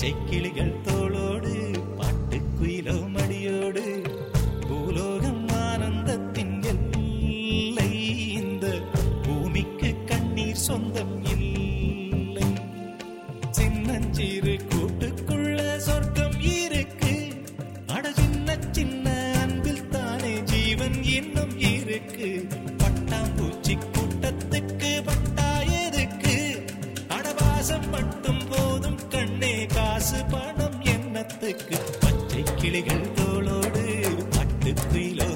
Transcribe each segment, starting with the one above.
பச்சை கிளிகள் தோளோடு பாட்டுக்குயிலோ மடியோடு பூலோகம் ஆனந்தத்தின் எல்லை. இந்த பூமிக்கு கண்ணீர் சொந்தம் இல்லை. சின்னஞ்சிறு கூட்டுக்குள்ள சொர்க்கம் இருக்கு. அட சின்ன சின்ன அன்பில் தானே ஜீவன் இன்னும் இருக்கு. பச்சை கிளிகள் தோளோடு பட்டு குயிலோ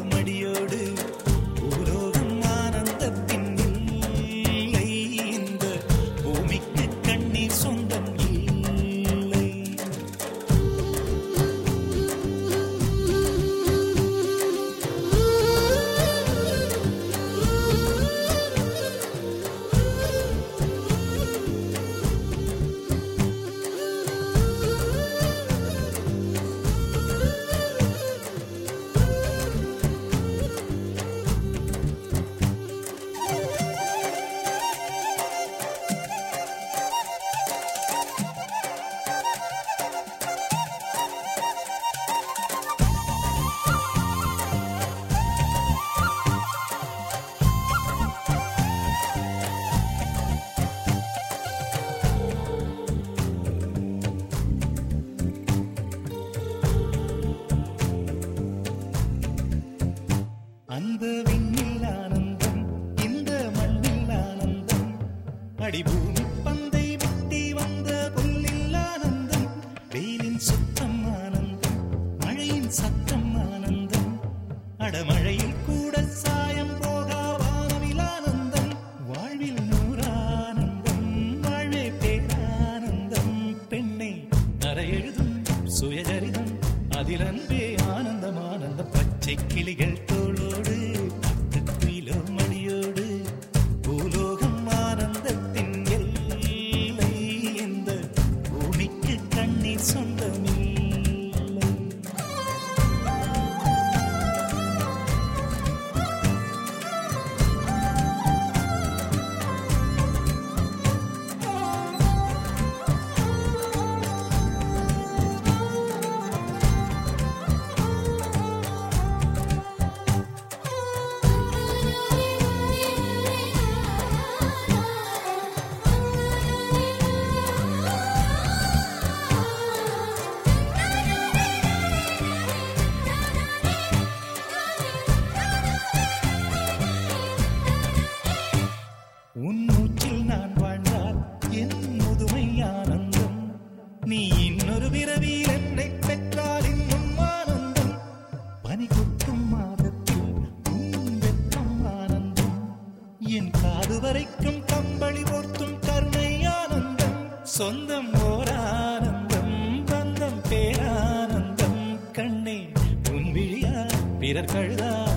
அடிபூமி பந்தை விட்டி வந்த புல்லில் ஆனந்தம் வெயிலின் சுத்தம் ஆனந்தம் மழையின் சத்தம் ஆனந்தம் அடமழையில் கூட சாயம் போகா வானவில் ஆனந்தம் வாழ்வில் நூறானந்தம் வாழ்வே பேரானந்தம் பெண்ணை அறையெழுதும் சுயசரிதம் அதில் அன்பே ஆனந்தம் ஆனந்த பச்சை கிளிகள் உன் மூச்சில் நான் வாழ்ந்தால் என் முதுமை ஆனந்தம். நீ இன்னொரு பிறவியில் என்னை பெற்றால் இன்னும் ஆனந்தம் பனி கொட்டும் மாதத்தில் உன் வெப்பம் ஆனந்தம். என் காது வரைக்கும் கம்பளி போர்த்தும் கருணை ஆனந்தம். சொந்தம் ஓர் ஆனந்தம் பந்தம் பேரானந்தம். கண்ணே உன் விழியா பிறர் கழுதா